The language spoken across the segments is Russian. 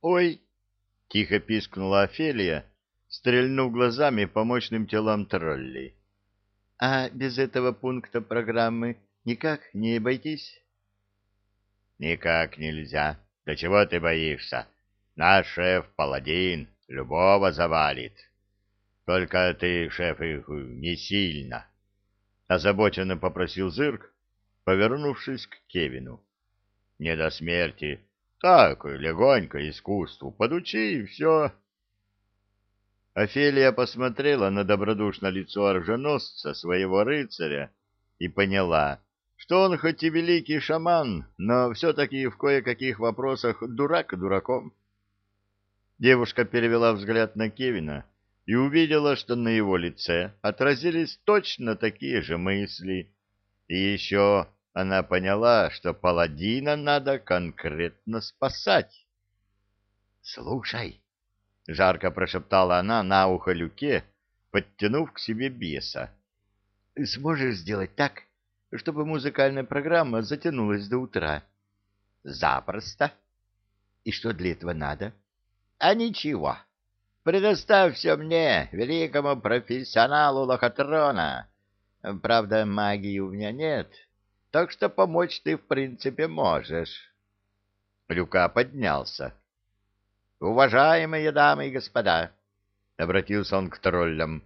«Ой!» — тихо пискнула Офелия, стрельнув глазами по мощным телам троллей. «А без этого пункта программы никак не обойтись?» «Никак нельзя. Да чего ты боишься? Наш шеф-паладин любого завалит. Только ты, шеф, их не сильно». Озабоченно попросил Зырк, повернувшись к Кевину. «Не до смерти. Так, легонько искусству. Подучи, и все». Офелия посмотрела на добродушное лицо оруженосца, своего рыцаря, и поняла, что он хоть и великий шаман, но все-таки в кое-каких вопросах дурак дураком. Девушка перевела взгляд на Кевина и увидела, что на его лице отразились точно такие же мысли. И еще она поняла, что паладина надо конкретно спасать. «Слушай!» — жарко прошептала она на ухо Люке, подтянув к себе беса. — Сможешь сделать так, чтобы музыкальная программа затянулась до утра? — Запросто. — И что для этого надо? — А ничего. Предоставь все мне, великому профессионалу лохотрона. Правда, магии у меня нет, так что помочь ты в принципе можешь. Люка поднялся. «Уважаемые дамы и господа!» — обратился он к троллям.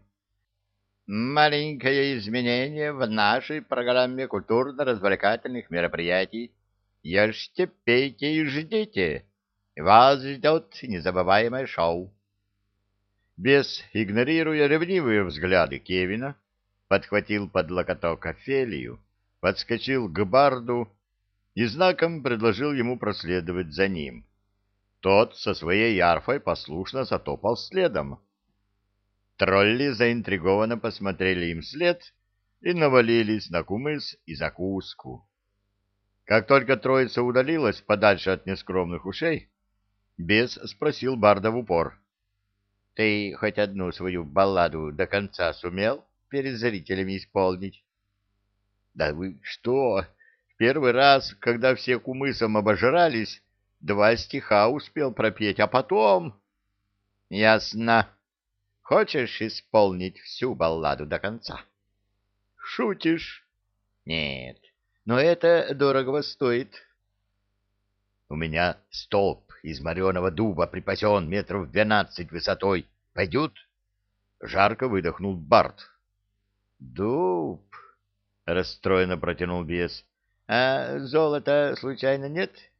«Маленькое изменение в нашей программе культурно-развлекательных мероприятий. Ешьте, пейте и ждите. Вас ждет незабываемое шоу». Бес, игнорируя ревнивые взгляды Кевина, подхватил под локоток Офелию, подскочил к барду и знаком предложил ему проследовать за ним. Тот со своей арфой послушно затопал следом. Тролли заинтригованно посмотрели им след и навалились на кумыс и закуску. Как только троица удалилась подальше от нескромных ушей, бес спросил Барда в упор. — Ты хоть одну свою балладу до конца сумел перед зрителями исполнить? — Да вы что? В первый раз, когда все кумысом обожрались, Два стиха успел пропеть, а потом... Ясно. Хочешь исполнить всю балладу до конца? Шутишь? Нет, но это дорого стоит. У меня столб из мореного дуба припасен метров двенадцать высотой. Пойдет? Жарко выдохнул Барт. Дуб, расстроенно протянул бес. А золота случайно нет? —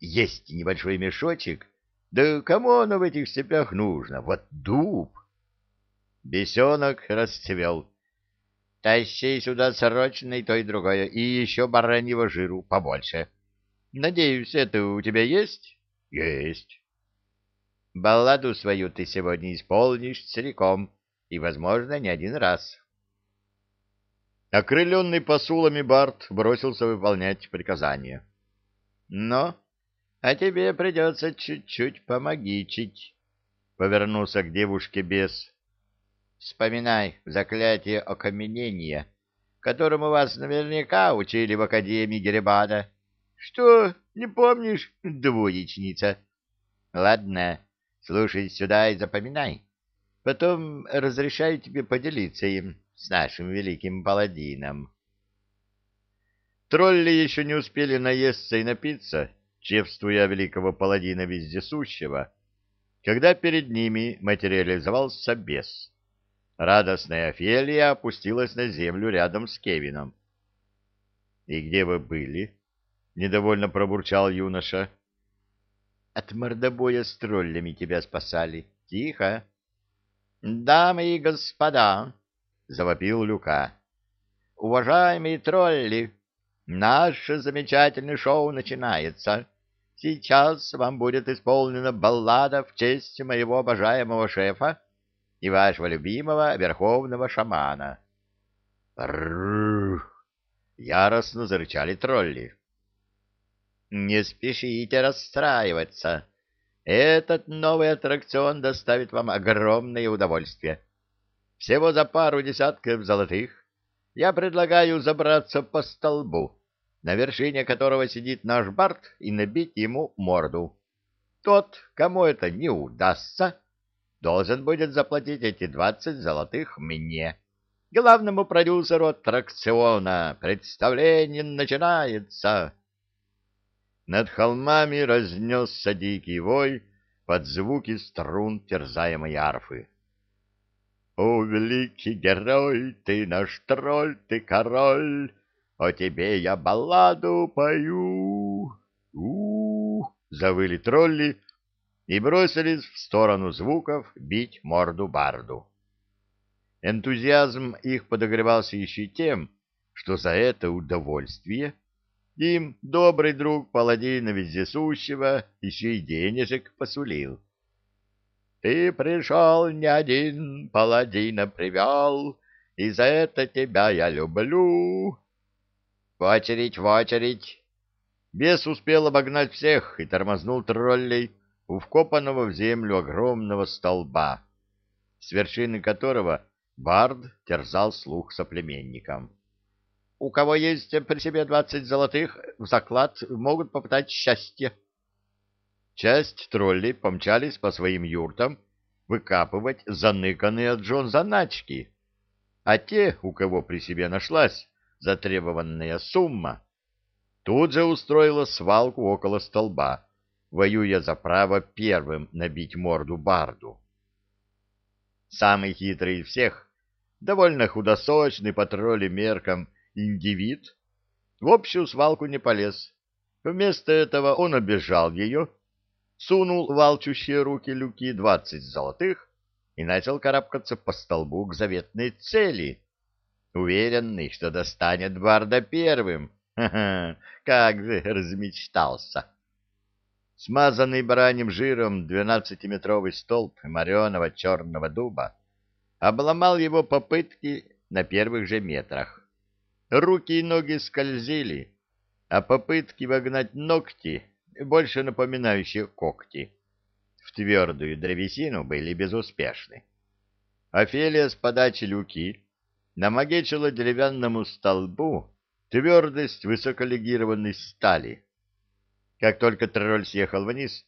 есть небольшой мешочек. Да кому оно в этих степях нужно? Вот дуб. Бесенок расцвел. Тащи сюда срочно и то, и другое, и еще бараньего жиру побольше. Надеюсь, это у тебя есть? Есть. Балладу свою ты сегодня исполнишь целиком, и, возможно, не один раз. Окрыленный посулами Барт бросился выполнять приказание. Но а тебе придется чуть-чуть помогичить, — повернулся к девушке бес. — Вспоминай заклятие окаменения, которому вас наверняка учили в Академии Геребада. — Что, не помнишь, двоечница? — Ладно, слушай сюда и запоминай. Потом разрешаю тебе поделиться им с нашим великим паладином. Тролли еще не успели наесться и напиться, — чествуя великого паладина вездесущего, когда перед ними материализовался бес. Радостная Офелия опустилась на землю рядом с Кевином. — И где вы были? — недовольно пробурчал юноша. — От мордобоя с троллями тебя спасали. Тихо. — Дамы и господа, — завопил Люка, — уважаемые тролли, Наше замечательное шоу начинается. Сейчас вам будет исполнена баллада в честь моего обожаемого шефа и вашего любимого верховного шамана. Рррр! Яростно зарычали тролли. Не спешите расстраиваться. Этот новый аттракцион доставит вам огромное удовольствие. Всего за пару десятков золотых я предлагаю забраться по столбу на вершине которого сидит наш Барт, и набить ему морду. Тот, кому это не удастся, должен будет заплатить эти двадцать золотых мне, главному продюсеру аттракциона. Представление начинается. Над холмами разнесся дикий вой под звуки струн терзаемой арфы. О, великий герой, ты наш тролль, ты король, о тебе я балладу пою. У, -у, -у завыли тролли и бросились в сторону звуков бить морду барду. Энтузиазм их подогревался еще тем, что за это удовольствие им добрый друг паладина вездесущего еще и денежек посулил. Ты пришел не один, паладина привел, и за это тебя я люблю. В очередь, в очередь. Бес успел обогнать всех и тормознул троллей у вкопанного в землю огромного столба, с вершины которого Бард терзал слух соплеменникам. У кого есть при себе двадцать золотых, в заклад могут попытать счастье. Часть троллей помчались по своим юртам выкапывать заныканные от Джон заначки, а те, у кого при себе нашлась затребованная сумма, тут же устроила свалку около столба, воюя за право первым набить морду барду. Самый хитрый из всех, довольно худосочный по тролли меркам индивид, в общую свалку не полез. Вместо этого он обежал ее сунул в алчущие руки люки двадцать золотых и начал карабкаться по столбу к заветной цели, уверенный, что достанет Барда первым. Ха-ха, как же размечтался! Смазанный бараньим жиром двенадцатиметровый столб мореного черного дуба обломал его попытки на первых же метрах. Руки и ноги скользили, а попытки вогнать ногти больше напоминающие когти, в твердую древесину были безуспешны. Офелия с подачи люки намагечила деревянному столбу твердость высоколегированной стали. Как только тролль съехал вниз,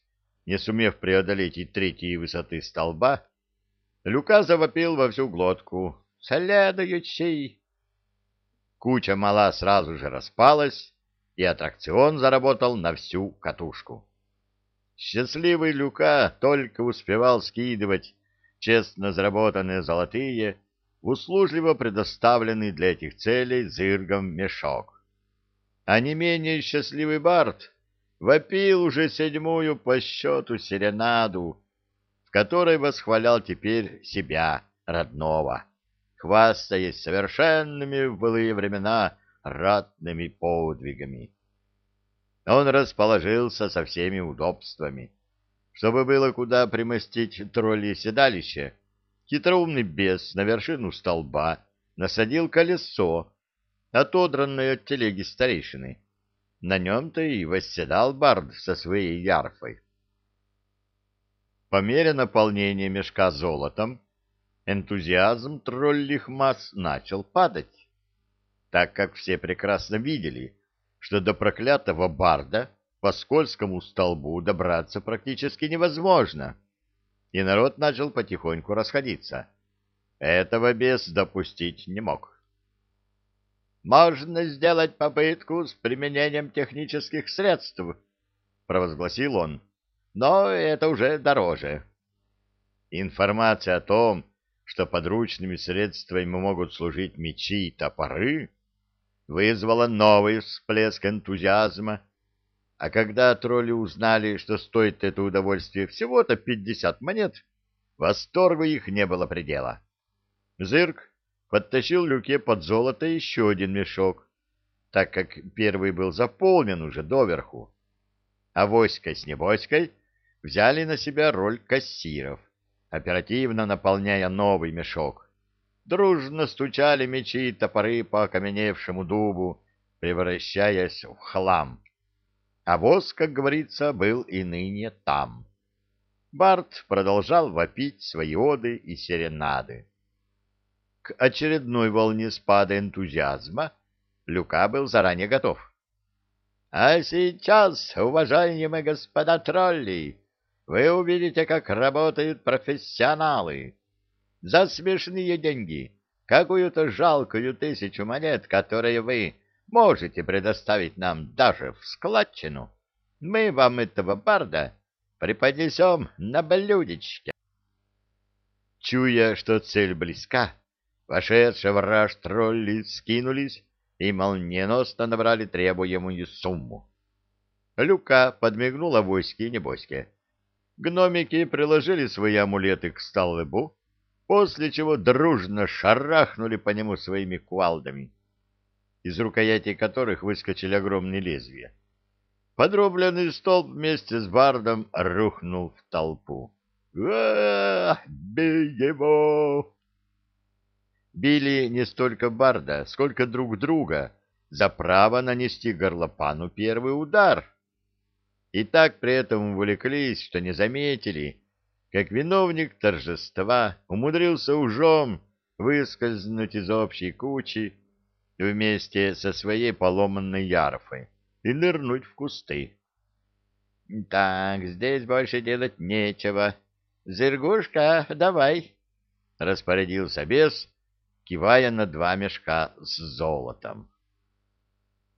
не сумев преодолеть и третьей высоты столба, Люка завопил во всю глотку. «Следующий!» Куча мала сразу же распалась, и аттракцион заработал на всю катушку. Счастливый Люка только успевал скидывать честно заработанные золотые, услужливо предоставленный для этих целей зыргом мешок. А не менее счастливый Барт вопил уже седьмую по счету серенаду, в которой восхвалял теперь себя, родного, хвастаясь совершенными в былые времена ратными подвигами. Он расположился со всеми удобствами. Чтобы было куда примостить тролли седалище, хитроумный бес на вершину столба насадил колесо, отодранное от телеги старейшины. На нем-то и восседал бард со своей ярфой. По мере наполнения мешка золотом энтузиазм троллих масс начал падать так как все прекрасно видели, что до проклятого барда по скользкому столбу добраться практически невозможно, и народ начал потихоньку расходиться. Этого бес допустить не мог. «Можно сделать попытку с применением технических средств», — провозгласил он, — «но это уже дороже». Информация о том, что подручными средствами могут служить мечи и топоры, вызвало новый всплеск энтузиазма, а когда тролли узнали, что стоит это удовольствие всего-то пятьдесят монет, восторгу их не было предела. Зырк подтащил люке под золото еще один мешок, так как первый был заполнен уже доверху, а Воська с Небоськой взяли на себя роль кассиров, оперативно наполняя новый мешок дружно стучали мечи и топоры по окаменевшему дубу, превращаясь в хлам. А воз, как говорится, был и ныне там. Барт продолжал вопить свои оды и серенады. К очередной волне спада энтузиазма Люка был заранее готов. — А сейчас, уважаемые господа тролли, вы увидите, как работают профессионалы. За смешные деньги, какую-то жалкую тысячу монет, которые вы можете предоставить нам даже в складчину, мы вам этого барда преподнесем на блюдечке. Чуя, что цель близка, вошедшие в тролли скинулись и молниеносно набрали требуемую сумму. Люка подмигнула войске и небоське. Гномики приложили свои амулеты к столбу, после чего дружно шарахнули по нему своими кувалдами, из рукоятей которых выскочили огромные лезвия. Подробленный столб вместе с бардом рухнул в толпу. а Бей его! Били не столько барда, сколько друг друга за право нанести горлопану первый удар. И так при этом увлеклись, что не заметили, как виновник торжества умудрился ужом выскользнуть из общей кучи вместе со своей поломанной ярфой и нырнуть в кусты. — Так, здесь больше делать нечего. Зергушка, давай, — распорядился бес, кивая на два мешка с золотом.